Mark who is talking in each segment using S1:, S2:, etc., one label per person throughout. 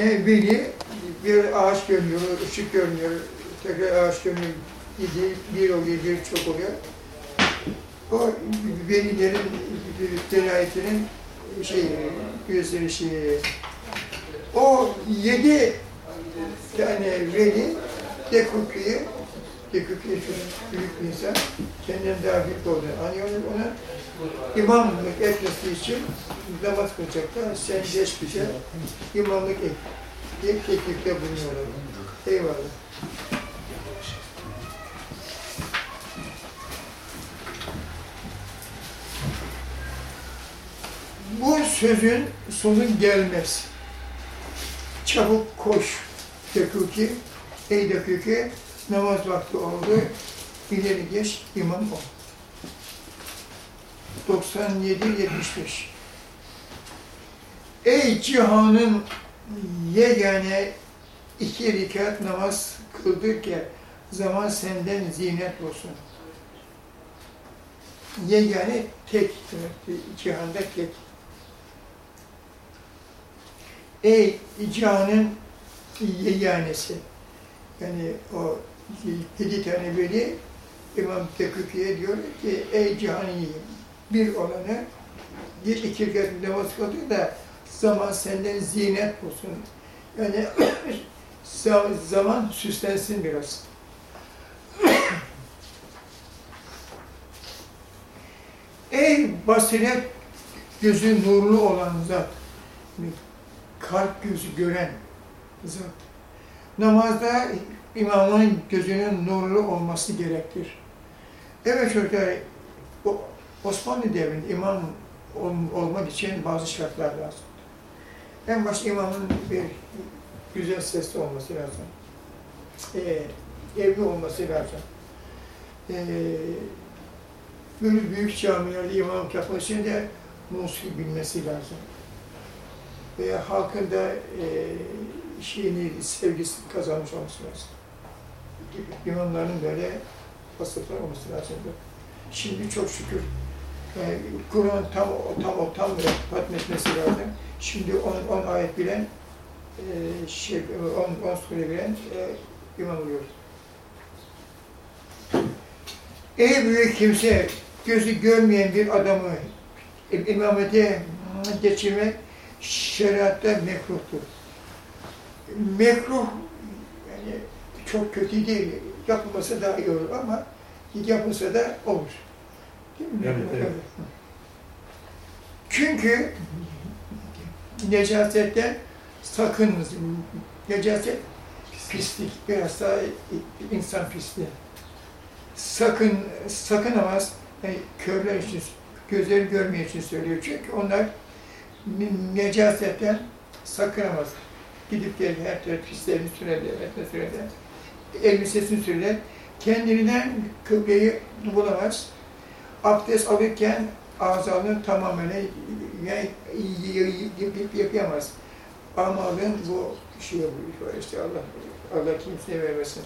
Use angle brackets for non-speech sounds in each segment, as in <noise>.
S1: tane veli bir ağaç görünüyor, ışık görünüyor, tekrar ağaç görünüyor, bir, bir oluyor, bir çok oluyor. O velilerin delayetinin şey, gösterişi. O yedi tane veli Dekuklu'yu, Çok büyük bir insan, kendinden daha büyük olduğunu anlıyor ona. İmamlık etmesi için namaz kılacaklar, sen geç bize imamlık et diye teklifte bulunuyorlar. Eyvallah. Bu sözün sonun gelmez. Çabuk koş Dekuki, ey Dekuki, namaz vakti oldu, ileri geç, imam ol. 97-75 Ey cihanın yegane iki rekat namaz kıldır ki zaman senden zinet olsun. Yegane tek cihanda tek. Ey cihanın yeganesi, yani o yedi tane veli İmam Teküki'ye diyor ki ey cihanın bir olanı git iki rekat namaz kıldır da zaman senden zinet olsun. Yani <clears throat> zaman süslensin biraz. <clears throat> Ey basiret gözü nurlu olan zat, kalp gözü gören zat, namazda imamın gözünün nurlu olması gerektir. Evet çocuklar, Osmanlı devrinde imam olmak için bazı şartlar lazım. En başta imamın bir güzel sesli olması lazım. Ee, evli olması lazım. Ee, böyle büyük camilerde yapması için de musiki bilmesi lazım. Veya halkın da e, şeyini, sevgisini kazanmış olması lazım. İmamların böyle vasıflar olması lazım. Şimdi çok şükür yani Kur'an tam tam o tam hatmetmesi lazım. Şimdi 10 10 ayet bilen e, şey 10 10 sure bilen e, imam oluyor. Ey büyük kimse gözü görmeyen bir adamı imamete geçirmek şeriatta mekruhtur. Mekruh yani çok kötü değil. Yapılması daha iyi olur ama yapılsa da olur. Değil mi?
S2: Evet, evet.
S1: Çünkü necasetten sakınınız. Necaset pislik, biraz daha insan pisliği. Sakın, sakınamaz. Yani körler için, gözleri görmeye için söylüyor. Çünkü onlar necasetten sakınamaz. Gidip gel her tarafı pislerini sürerler, etme sürerler. Elbisesini sürerler. Kendinden kıbleyi bulamaz. Abdest alırken azanın tamamen yapamaz. Amalın bu şey var işte Allah Allah kimseye vermesin.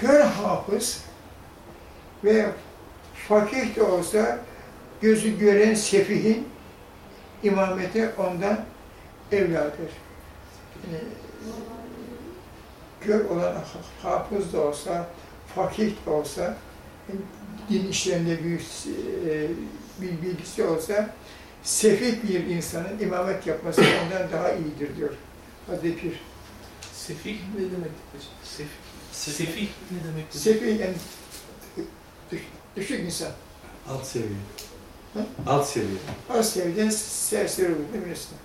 S1: Kör hafız ve fakir de olsa gözü gören sefihin imameti ondan evladır. Yani, kör olan hafız da olsa, fakir de olsa, din işlerinde büyük e, bir bilgisi olsa, sefih bir insanın imamet yapması ondan daha iyidir diyor Hazreti Pir.
S2: Sefih ne demek? Sefih. Sefih ne demek?
S1: Sefih yani düş, düşük insan.
S2: Alt seviye.
S1: Hı?
S2: Alt seviye.
S1: Az seviyeden serseri olduğunu bilirsin.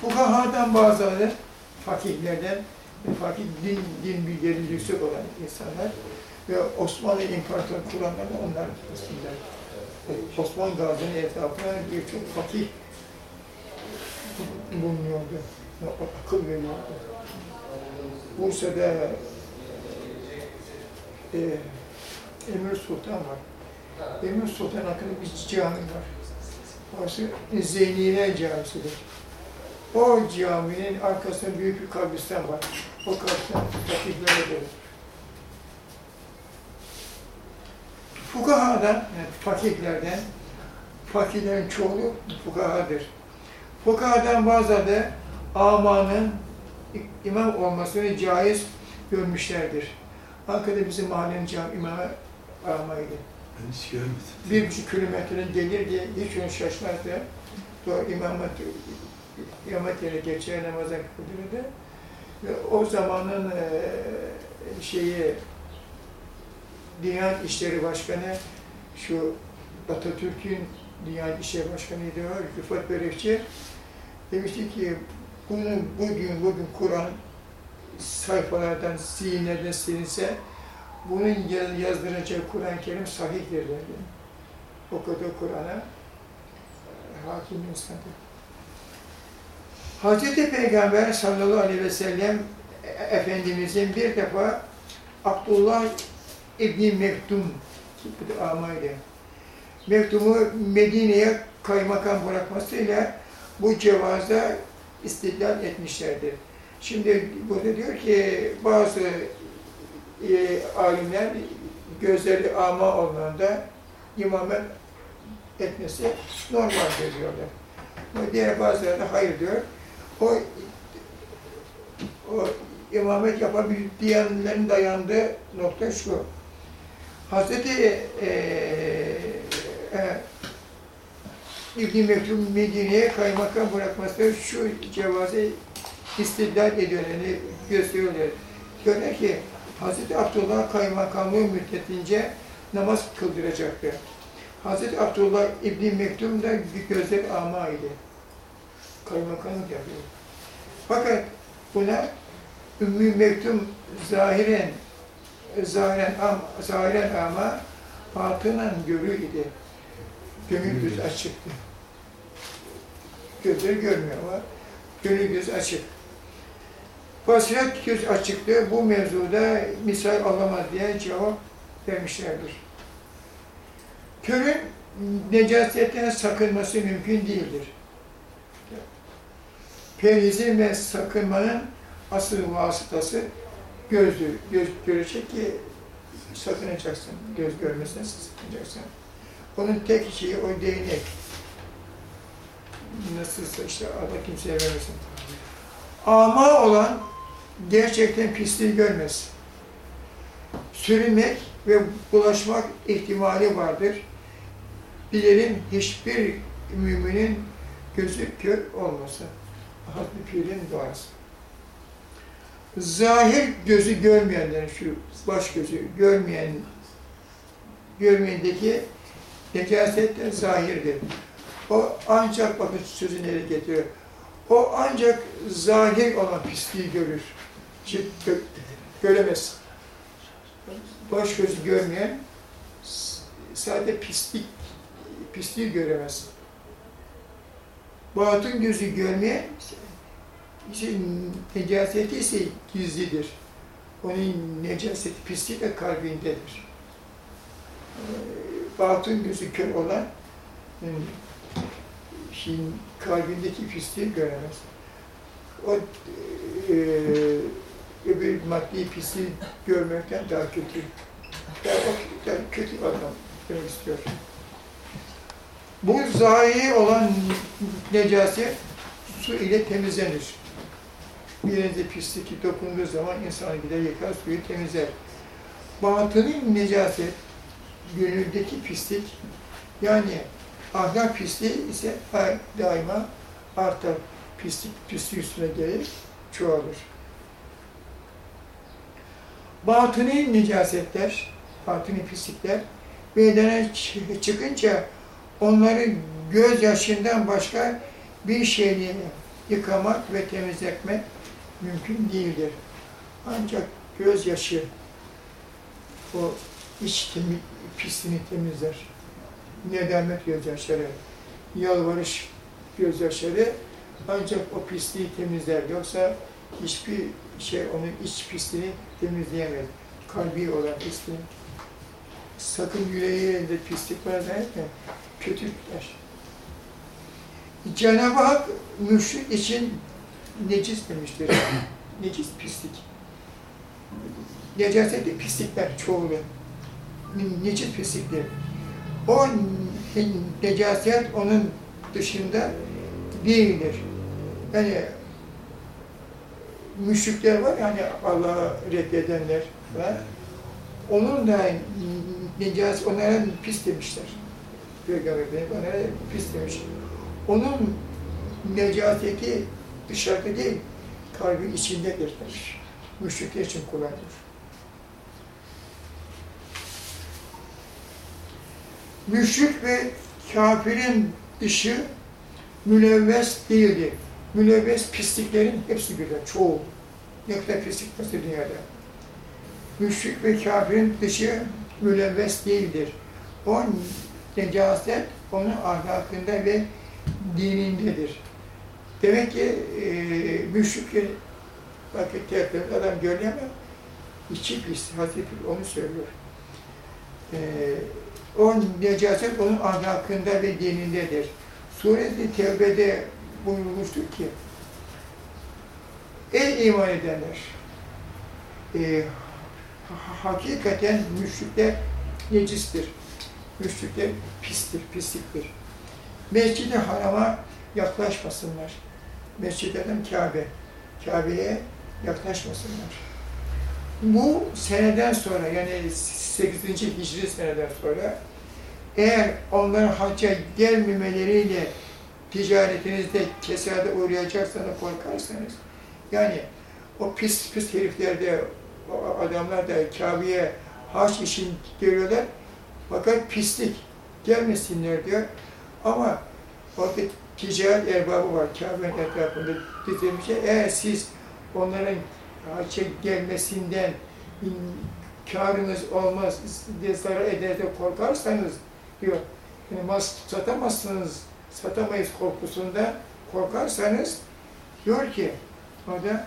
S1: Fukahadan bazıları, fakirlerden, fakir din, din bilgileri yüksek olan insanlar ve Osmanlı İmparator kuranları onlar aslında. Osman Gazi'nin etrafına birçok fakir bulunuyordu. Akıl veriyordu. Bursa'da e, Emir Sultan var. Emir Sultan hakkında bir cami var. Orası Zeyniye Camisi'dir. O caminin arkasında büyük bir kabristan var. O kabristan fakirlere gelir. Fukahadan, yani fakirlerden, fakirlerin çoğu fukahadır. Fukahadan bazıları amanın imam olmasını caiz görmüşlerdir. Ankara'da bizim mahallenin cam imamı amaydı.
S3: Ben hiç görmedim.
S1: Bir buçuk kilometrenin gelirdi, hiç onu şaşmazdı. Doğru imamet, imamet yere geçer namaza kıldırırdı. O zamanın eee, şeyi, Diyanet İşleri Başkanı, şu Atatürk'ün Diyanet İşleri Başkanı'ydı o, Rıfat Börekçi. Demişti ki, bunu bugün, bugün Kur'an sayfalardan, zihinlerden silinse, bunun yaz- yazdıracağı Kur'an-ı Kerim sahihtir dedi. Okudu Kur'an'a, e, hakim insandı. Hazreti Peygamber sallallahu aleyhi ve sellem e- Efendimizin bir defa Abdullah İbni Mektum da amaydı. Mektum'u Medine'ye kaymakam bırakmasıyla bu cevaza istidlal etmişlerdir. Şimdi burada diyor ki bazı e, alimler gözleri ama olanında imamet etmesi normal diyorlar. Diğer bazıları da hayır diyor. O, o imamet yapabil diyenlerin dayandığı nokta şu. Hazreti e, e, İbn-i Mektum Medine'ye kaymakam bırakması şu cevazı istidlal ediyorlar, gösteriyorlar. Diyorlar ki Hazreti Abdullah kaymakamlığı müddetince namaz kıldıracaktı. Hazreti Abdullah İbn-i Mektum da gözleri ama idi. Kaymakamlık yapıyor. Fakat buna Ümmü Mektum zahiren zahiren, am, zahiren ama batınan görü idi. Gönül göz açıktı. Gözleri görmüyor ama gönül göz açık. Basiret göz açıktı. Bu mevzuda misal alamaz diye cevap vermişlerdir. Körün necasetten sakınması mümkün değildir. Perhizin ve sakınmanın asıl vasıtası gözdür. Göz görecek ki sakınacaksın. Göz görmesine sakınacaksın. Onun tek şeyi o değnek. Nasılsa işte Allah kimseye vermesin. Ama olan gerçekten pisliği görmez. Sürünmek ve bulaşmak ihtimali vardır. Bilelim hiçbir müminin gözü kör olmasın. Hazreti Pir'in duası. Zahir gözü görmeyenlerin şu baş gözü görmeyen görmeyendeki necaset zahirdir. O ancak bakın sözü nereye getiriyor. O ancak zahir olan pisliği görür. Gö göremez. Baş gözü görmeyen sadece pislik pisliği göremez. Batın gözü görmeyen işte necaseti ise gizlidir. Onun necaseti, pisliği de kalbindedir. Ee, Batın gözü kör olan hmm, şeyin kalbindeki pisliği göremez. O e, öbür maddi pisliği görmekten daha kötü. O yani kötü adam demek istiyor. Bu zahiri olan necaset su ile temizlenir. Birinize pislik dokunduğu zaman insan gider yıkar, suyu temizler. Batının necaset, gönüldeki pislik, yani ahlak pisliği ise daima artar. Pislik, pisliği üstüne gelir, çoğalır. Batıni necasetler, batıni pislikler meydana çı- çıkınca onları gözyaşından başka bir şeyle yıkamak ve temizletmek mümkün değildir. Ancak gözyaşı o iç temi, pisliğini temizler. Nedamet gözyaşları, yalvarış gözyaşları ancak o pisliği temizler. Yoksa hiçbir şey onun iç pisliğini temizleyemez. Kalbi olan pisliği. Sakın yüreğinde pislik var derken kötü yaş. Cenab-ı Hak müşrik için necis demiştir. <coughs> necis pislik. Necaseti pislikler çoğulu. Ne- Necis pislikler. O ne- necaset onun dışında değildir. Yani müşrikler var yani Allah'a reddedenler var. Onun da necaset onlara pis demişler. Peygamber onlara pis demiş. Onun necaseti dışarıda değil, kalbin içindedir demiş. Müşrikler için kullanılır. Müşrik ve kafirin dışı mülevves değildir. Mülevves pisliklerin hepsi birden, çoğu. Ne kadar pislik varsa dünyada. Müşrik ve kafirin dışı mülevves değildir. O necaset onun ahlakında ve dinindedir. Demek ki e, müşrik vakit tertemiz adam görüyor ama içi pis, hafif onu söylüyor. E, o necaset onun ahlakında ve dinindedir. Suresi Tevbe'de buyurmuştur ki, Ey iman edenler! E, hakikaten müşrikler necistir. Müşrikler pistir, pisliktir. Mescid-i Haram'a yaklaşmasınlar. Mescid-i Haram Kabe. Kabe'ye yaklaşmasınlar. Bu seneden sonra yani 8. Hicri seneden sonra eğer onların hacca gelmemeleriyle ticaretinizde kesade uğrayacaksanız korkarsanız yani o pis pis heriflerde o adamlar da Kabe'ye haç için geliyorlar fakat pislik gelmesinler diyor ama orada ticaret erbabı var Kabe'nin etrafında dizilmiş. Eğer siz onların hacca gelmesinden karınız olmaz diye zarar eder de korkarsanız diyor. Yani mal satamazsınız, satamayız korkusunda korkarsanız diyor ki orada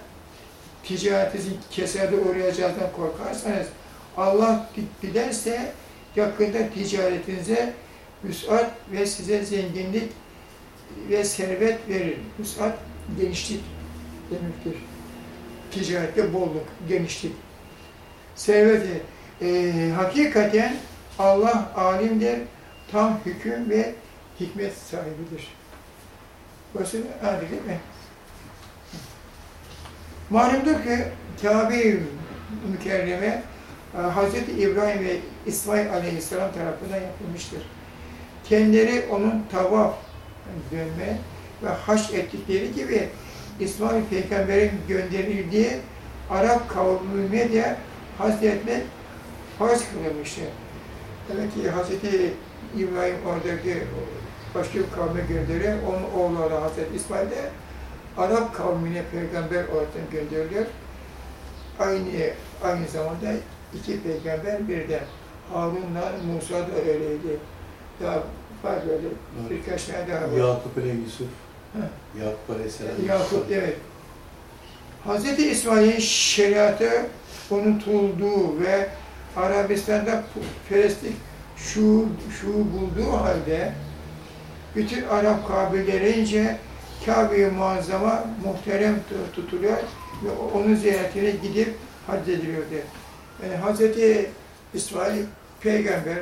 S1: ticaretinizi keserde uğrayacağından korkarsanız Allah dilerse yakında ticaretinize müsat ve size zenginlik ve servet verir. Müsat genişlik demektir. Ticarette bolluk, genişlik. Serveti. E, hakikaten Allah alimdir, tam hüküm ve hikmet sahibidir. Burası adı değil mi? Malumdur ki Kabe-i Mükerreme Hz. İbrahim ve İsmail Aleyhisselam tarafından yapılmıştır. Kendileri onun tavaf, dönme ve haş ettikleri gibi İsmail Peygamber'in gönderildiği Arap kavmine de hac etmek farz kılınmıştır. Demek ki Hz. İbrahim oradaki başka bir kavme gönderiyor. Onun oğlu olan Hz. İsmail de Arap kavmine peygamber olarak gönderiliyor. Aynı aynı zamanda iki peygamber birden. Harun'la Musa da öyleydi. Daha var böyle birkaç tane daha var.
S3: Yakup ile Yusuf.
S1: Ha.
S3: Yakup Aleyhisselam.
S1: Yakup evet. Hz. İsmail'in şeriatı unutulduğu ve Arabistan'da perestlik şu, şu bulduğu halde bütün Arap kabilelerince Kabe-i Muazzama muhterem tutuluyor ve onun ziyaretine gidip hac ediliyordu. Yani Hz. İsmail peygamber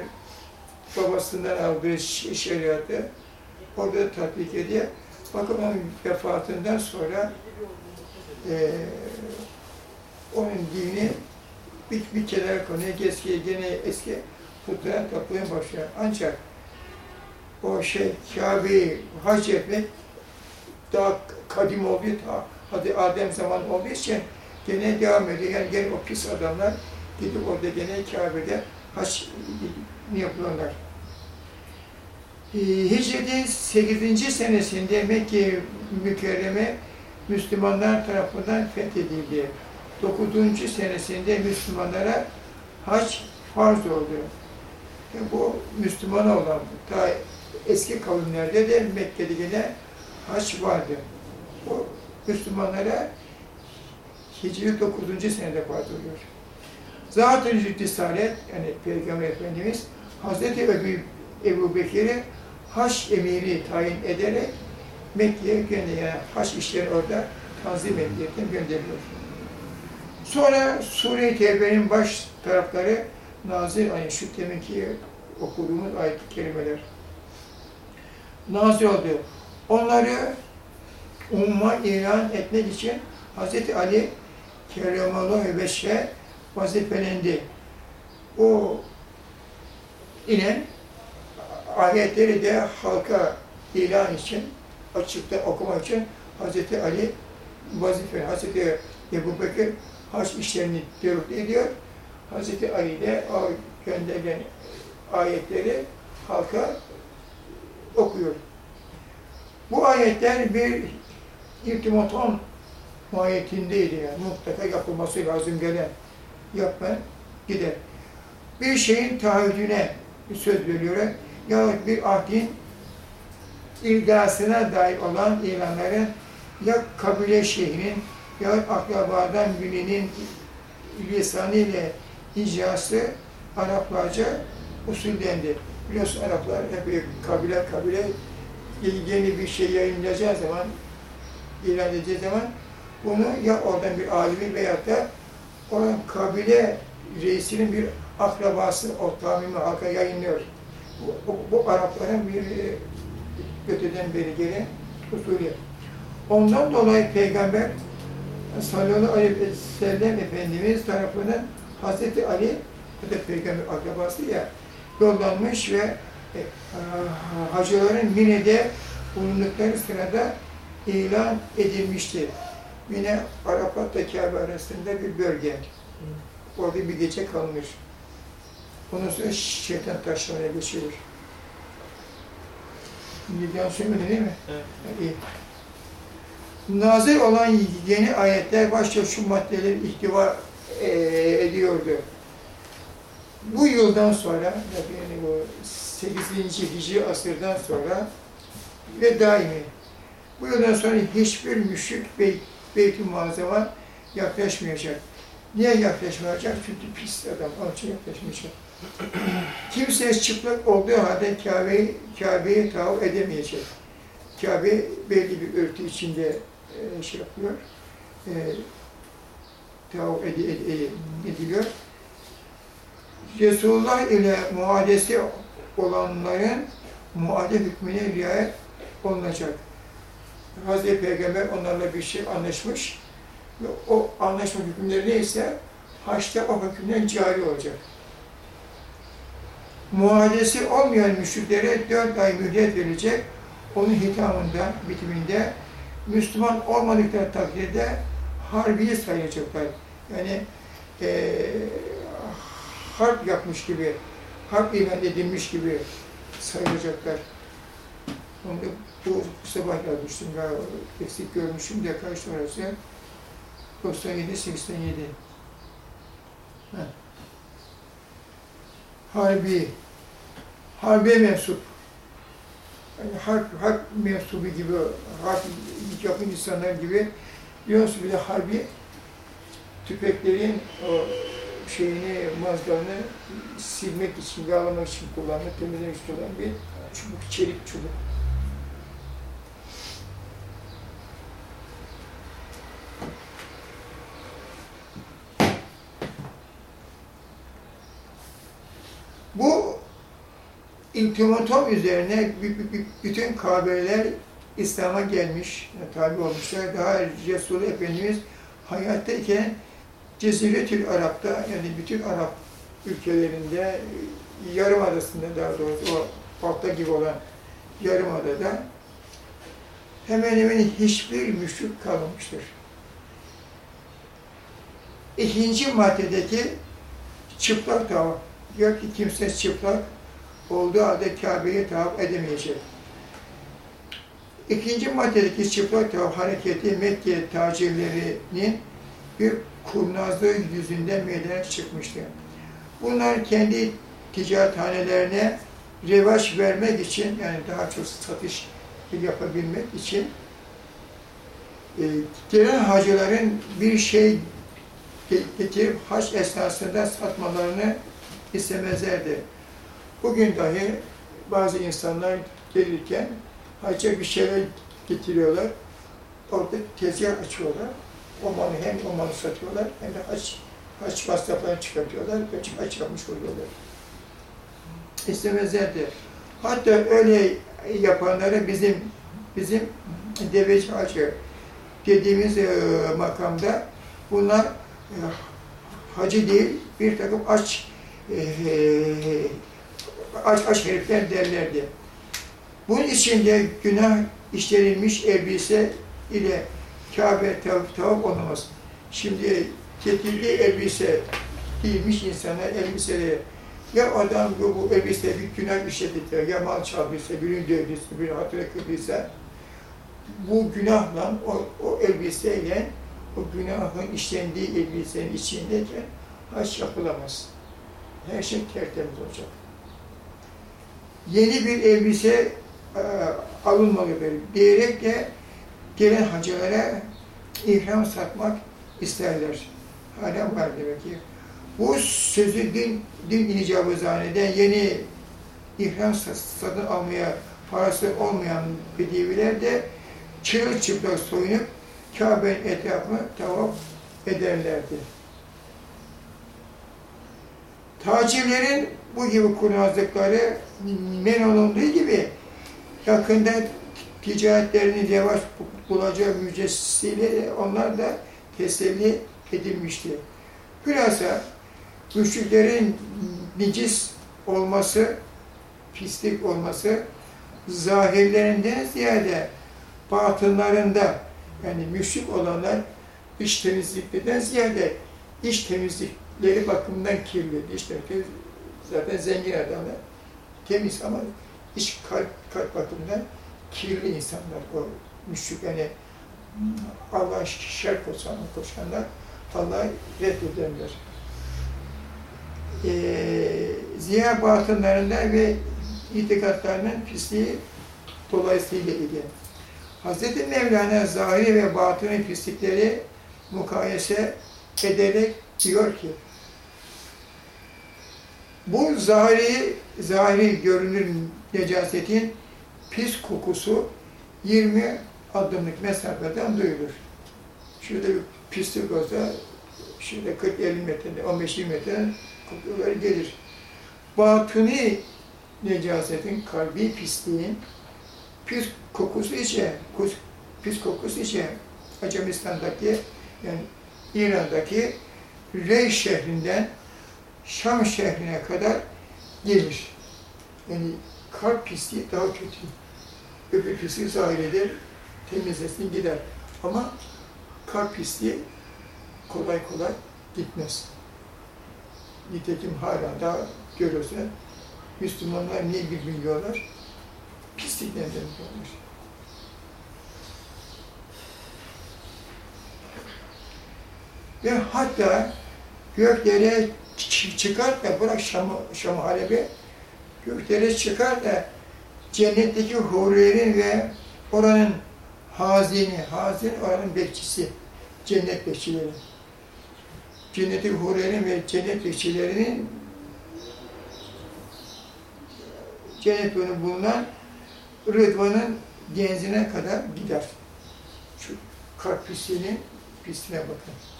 S1: babasından aldığı şeriatı orada tatbik ediyor. Bakın onun vefatından sonra e, onun dini bir, bir kenara konuya, eski, gene eski putlara tapmaya başlıyor. Ancak o şey Kabe'yi hac etmek daha kadim olduğu, hadi Adem zaman olduğu için gene devam ediyor. Yani gene o pis adamlar gidip orada gene Kabe'de hac yapıyorlar. Ee, Hicretin 8. senesinde Mekke mükerreme Müslümanlar tarafından fethedildi. 9. senesinde Müslümanlara hac farz oldu. E bu Müslüman olan, ta eski kavimlerde de Mekke'de yine hac vardı. Bu Müslümanlara Hicri 9. senede farz oluyor. Zat-ı Risalet, yani Peygamber Efendimiz, Hazreti Ebu, Ebu Bekir'i haç emiri tayin ederek Mekke'ye gönderiyor. Yani haç işleri orada tanzim edilirken gönderiliyor. Sonra Sure-i Tevbe'nin baş tarafları nazil, yani şu deminki okuduğumuz ayet kelimeler nazil oldu. Onları umma ilan etmek için Hz. Ali Kerremallahu Veşe vazifelendi. O inen ayetleri de halka ilan için, açıkta okumak için Hz. Ali vazife, Hz. Ebu Bekir hac işlerini devlet ediyor. Hz. Ali de o gönderilen ayetleri halka okuyor. Bu ayetler bir iltimaton mahiyetindeydi yani mutlaka yapılması lazım gelen yapma gider. Bir şeyin taahhüdüne söz veriyor yahut bir ahdin ilgasına dair olan ilanların ya kabile şeyhinin ya akrabadan birinin lisanı ile icrası Araplarca usuldendi. Biliyorsun Araplar hep kabile kabile yeni bir şey yayınlayacağı zaman, ilan edeceği zaman bunu ya oradan bir alimi veyahut da oranın kabile reisinin bir akrabası o tamimi halka yayınlıyor. Bu, bu, bu Arapların bir öteden beri gelen usulü. Ondan dolayı Peygamber sallallahu aleyhi ve sellem Efendimiz tarafından Hazreti Ali, bu da Peygamber akrabası ya, yollanmış ve e, hacıların Mine'de bulundukları sırada ilan edilmişti. Mine, Arapat'la Kabe arasında bir bölge. Orada bir gece kalmış. Ondan sonra şeytan taşlarına geçiyor. Yan söylemedi değil mi?
S2: Evet.
S1: İyi. Nazil olan yeni ayetler başta şu maddeleri ihtiva e, ediyordu. Bu yıldan sonra, yani bu 8. Hicri asırdan sonra ve daimi, bu yıldan sonra hiçbir müşrik bey, beyt-i muazzama yaklaşmayacak. Niye yaklaşmayacak? Çünkü pis adam, onun için yaklaşmayacak. <clears throat> Kimse çıplak olduğu halde Kabe'yi Kabe'yi tavaf edemeyecek. Kabe belli bir örtü içinde e, şey yapıyor, e, tavaf ed, ed, ed, ediliyor. Resulullah ile muadesi olanların muade hükmüne riayet olunacak. Hazreti Peygamber onlarla bir şey anlaşmış ve o anlaşma hükümleri neyse haçta o hükümler cari olacak. Muadesi olmayan müşriklere dört ay mühlet verilecek. Onun hitamında, bitiminde Müslüman olmadıkları takdirde harbiye sayacaklar. Yani e, harp yapmış gibi, harp ilan edilmiş gibi sayılacaklar. Onu da bu sabah yazmıştım galiba, eksik görmüşüm de kaç orası? 97, 87. Heh. Harbi, harbe mensup. Yani harp, harp mensubu gibi, harp yapan insanlar gibi bir de harbi tüfeklerin o şeyini, mazlarını silmek için, yağlamak için kullanmak, temizlemek için olan bir çubuk, çelik çubuk. Bu iltimatom üzerine bütün kabileler İslam'a gelmiş, tabi olmuşlar. Daha Resulü Efendimiz hayattayken Ceziretül Arap'ta yani bütün Arap ülkelerinde yarım adasında daha doğrusu o altta gibi olan yarım adada hemen hemen hiçbir müşrik kalmamıştır. İkinci maddedeki çıplak tavaf. Diyor ki kimse çıplak olduğu halde Kabe'yi tavaf edemeyecek. İkinci maddedeki çıplak tavaf hareketi Mekke tacirlerinin bir kurnazlığı yüzünden meydana çıkmıştı. Bunlar kendi ticarethanelerine revaç vermek için, yani daha çok satış yapabilmek için e, gelen hacıların bir şey getirip haç esnasında satmalarını istemezlerdi. Bugün dahi bazı insanlar gelirken hacca bir şeyler getiriyorlar. Orada tezgah açıyorlar. O malı hem o malı satıyorlar hem de haç, haç masraflarını çıkartıyorlar ve haç yapmış oluyorlar. İstemezlerdi. Hatta öyle yapanları bizim bizim deveci hacı dediğimiz e, makamda bunlar e, hacı değil bir takım aç e, aç aç herifler derlerdi. Bunun içinde günah işlenilmiş elbise ile Kabe tavaf tavaf olmaz. Şimdi getirdiği elbise giymiş insanlar elbiseleri ya adam bu, bu elbise bir günah işlediyse, ya mal çaldıysa, birini dövdüyse, birini hatıra kırdıysa bu günahla, o, o elbiseyle o günahın işlendiği elbisenin içindeyken haç yapılamaz. Her şey tertemiz olacak. Yeni bir elbise e, alınmalıdır diyerek de gelen hacılara ihram satmak isterler. Hala var demek ki. Bu sözü din, din icabı zanneden yeni ihram satın almaya parası olmayan bedeviler de çırılçıplak soyunup Kabe'nin etrafını tavaf ederlerdi. Tacirlerin bu gibi kurnazlıkları men olunduğu gibi yakında ticaretlerini yavaş bulacağı müjdesiyle onlar da teselli edilmişti. Hülasa müşriklerin nicis olması, pislik olması zahirlerinden ziyade batınlarında yani müşrik olanlar iç temizlikten ziyade iç temizlikleri bakımından kirli. Temizlik zaten zengin adamlar temiz ama iç kalp, kalp bakımından kirli insanlar o müşrik yani Allah'a şer koşan, koşanlar Allah'ı reddedenler. Ee, ziya batınlarında ve itikatlarının pisliği dolayısıyla idi. Hz. Mevlana zahiri ve batını pislikleri mukayese ederek diyor ki bu zahiri, zahiri görünür necasetin pis kokusu 20 adımlık mesafeden duyulur. Şurada bir pislik olsa, şurada 40-50 metrede, 15-20 metreden kokuları gelir. Batıni necasetin, kalbi pisliğin pis kokusu içe, pis kokusu içe Acemistan'daki yani İran'daki Rey şehrinden Şam şehrine kadar gelir. Yani kalp pisliği daha kötü. Öbür pisliği zahir temizlesin gider. Ama kalp pisliği kolay kolay gitmez. Nitekim hala da görüyorsun, Müslümanlar niye bilmiyorlar? Pislik nedeniyle olur. Ve hatta göklere çıkar da bırak Şam, Şam Halep'i göklere çıkar da cennetteki hurilerin ve oranın hazini, hazin oranın bekçisi, cennet bekçileri. Cennet-i hurilerin ve cennet bekçilerinin cennet bulunan Rıdvan'ın genzine kadar gider. Şu kalp pisliğinin pisliğine bakın.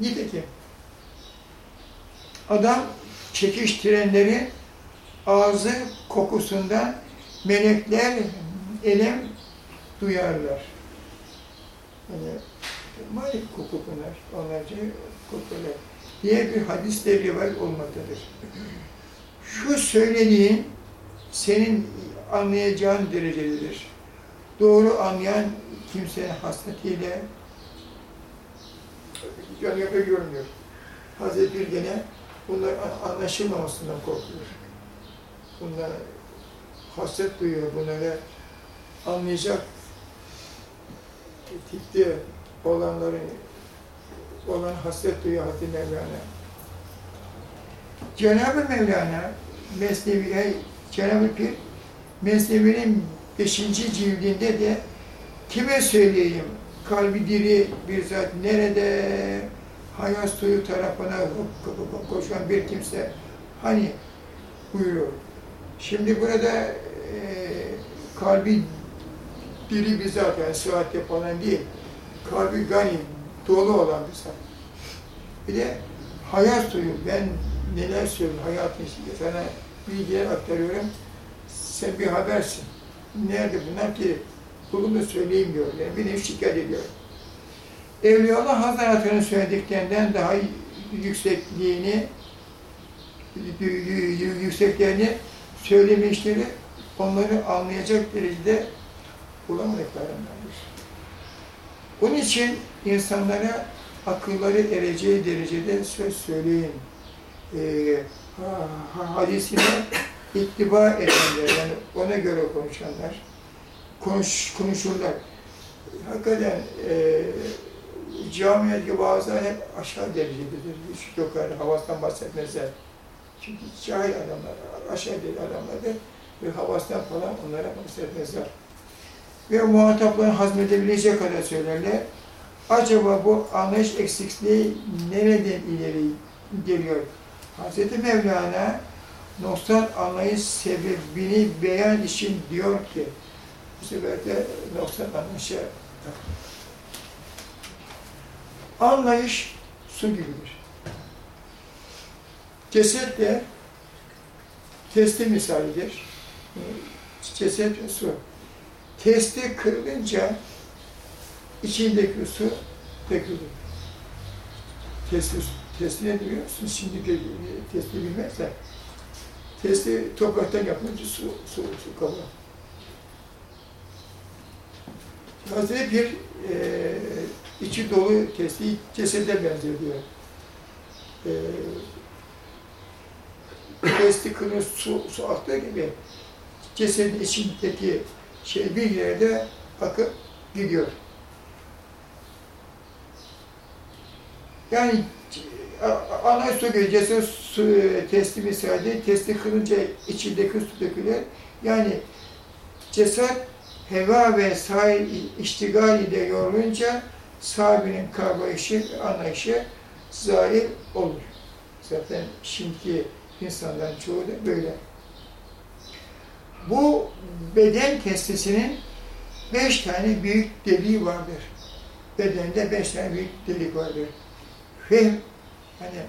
S1: Nitekim adam çekiş trenleri ağzı kokusundan melekler elem duyarlar. Yani malik koku bunlar, onlarca kokular diye bir hadis de rivayet olmaktadır. Şu söylediğin senin anlayacağın derecededir. Doğru anlayan kimsenin hasretiyle yani görmüyor. Hazreti bir gene bunlar anlaşılmamasından korkuyor. Bunlar hasret duyuyor, bunları anlayacak tipte olanların olan hasret duyuyor Hazreti Mevlana. Cenab-ı Mevlana Mesnevi, Cenab-ı Pir Mesnevi'nin beşinci cildinde de kime söyleyeyim kalbi diri bir zat nerede hayat suyu tarafına koşan bir kimse hani buyuruyor. Şimdi burada e, kalbi diri bir zat yani sıhhatte falan değil. Kalbi gani, dolu olan bir zat. Bir de hayat suyu, ben neler söylüyor, hayatın içinde sana bilgiler aktarıyorum. Sen bir habersin. Nerede bunlar ki? Kulunu söyleyeyim diyor. Yani beni şikayet ediyor. Evliyaullah Hazretleri'nin söylediklerinden daha yüksekliğini yükseklerini söylemişleri onları anlayacak derecede bulamadıklarındandır. Onun için insanlara akılları ereceği derecede söz söyleyin. Ee, ha, ha- hadisine ittiba edenler, yani ona göre konuşanlar, konuş, konuşurlar. Hakikaten e, camiadaki vaazlar hep aşağı derecededir. Hiç yukarı havasından bahsetmezler. Çünkü cahil adamlar, aşağı derece adamlardır ve havasından falan onlara bahsetmezler. Ve muhatapların hazmedebileceği kadar söylerler. Acaba bu anlayış eksikliği nereden ileri geliyor? Hz. Mevlana noksan anlayış sebebini beyan için diyor ki, bu sefer de noksan anlayışa Anlayış su gibidir. Ceset de testi misalidir. Ceset su. Testi kırılınca içindeki su dökülür. Testi, testi ne biliyor musunuz? Şimdiki testi bilmezler. Testi topraktan yapılınca su, su, su kabı. Hazreti bir e, içi dolu testi cesede benziyor diyor. E, testi kırmızı su, su aktığı gibi cesedin içindeki şey bir yerde akıp gidiyor. Yani ana su gibi ceset su, testi misali, testi kırınca içindeki su dökülür. Yani ceset heva ve sahil iştigal ile yorulunca sahibinin kavrayışı, anlayışı zahir olur. Zaten şimdiki insanların çoğu da böyle. Bu beden testisinin beş tane büyük deliği vardır. Bedende beş tane büyük delik vardır. Fehm, hani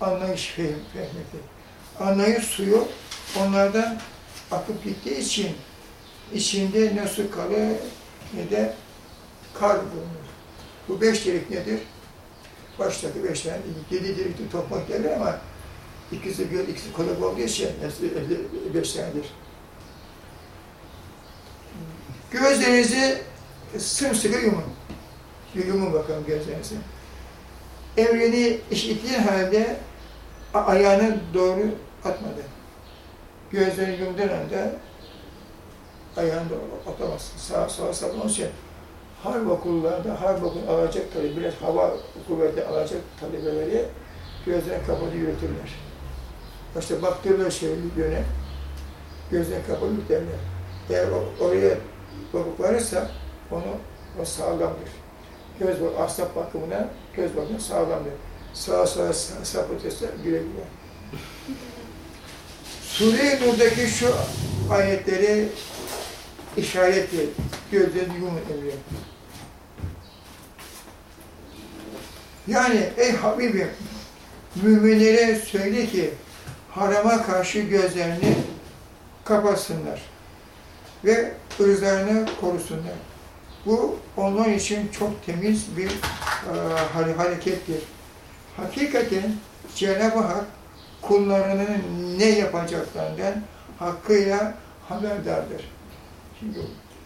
S1: anlayış fehm, fehmeti. Anlayış suyu onlardan akıp gittiği için içinde su kalır ne de kar bulunur. Bu beş delik nedir? Baştaki beş tane. Yedi delikli toprak derler ama ikisi göl, ikisi kulak olduğu için hepsi beş tanedir. Gözlerinizi sımsıkı yumun. Yumun bakalım gözlerinizi. Emrini işittiğin halde ayağını doğru atmadı. Gözlerini yumduğun anda ayağını doğru atamazsın. Sağa sağa sallamak için harp okullarda, harp okulu alacak talebeler, biraz hava kuvveti alacak talebeleri gözlerini kapalı yürütürler. İşte baktırırlar şöyle yöne, gözlerini kapalı derler. Eğer oraya bakıp varırsa onu o sağlamdır. Göz bak, asap bakımına göz bakımına sağlamdır. Sağa sağa sağ, sap ötesi güle güle. Sure-i Nur'daki şu ayetleri işaretli, gözlerini yumun emriyor. Yani ey Habibim, müminlere söyle ki harama karşı gözlerini kapatsınlar ve ırzlarını korusunlar. Bu onlar için çok temiz bir e, harekettir. Hakikaten Cenab-ı Hak kullarının ne yapacaklarından hakkıyla haberdardır. Şimdi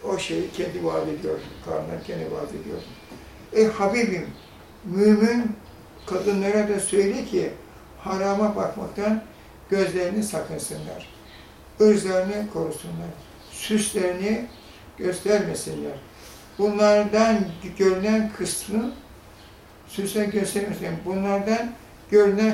S1: o şeyi kendi vaat ediyor, karnından kendi vaat ediyor. Ey Habibim, mümin kadınlara da söyle ki harama bakmaktan gözlerini sakınsınlar. Irzlarını korusunlar. Süslerini göstermesinler. Bunlardan görünen kısmı süslen göstermesinler. Bunlardan görünen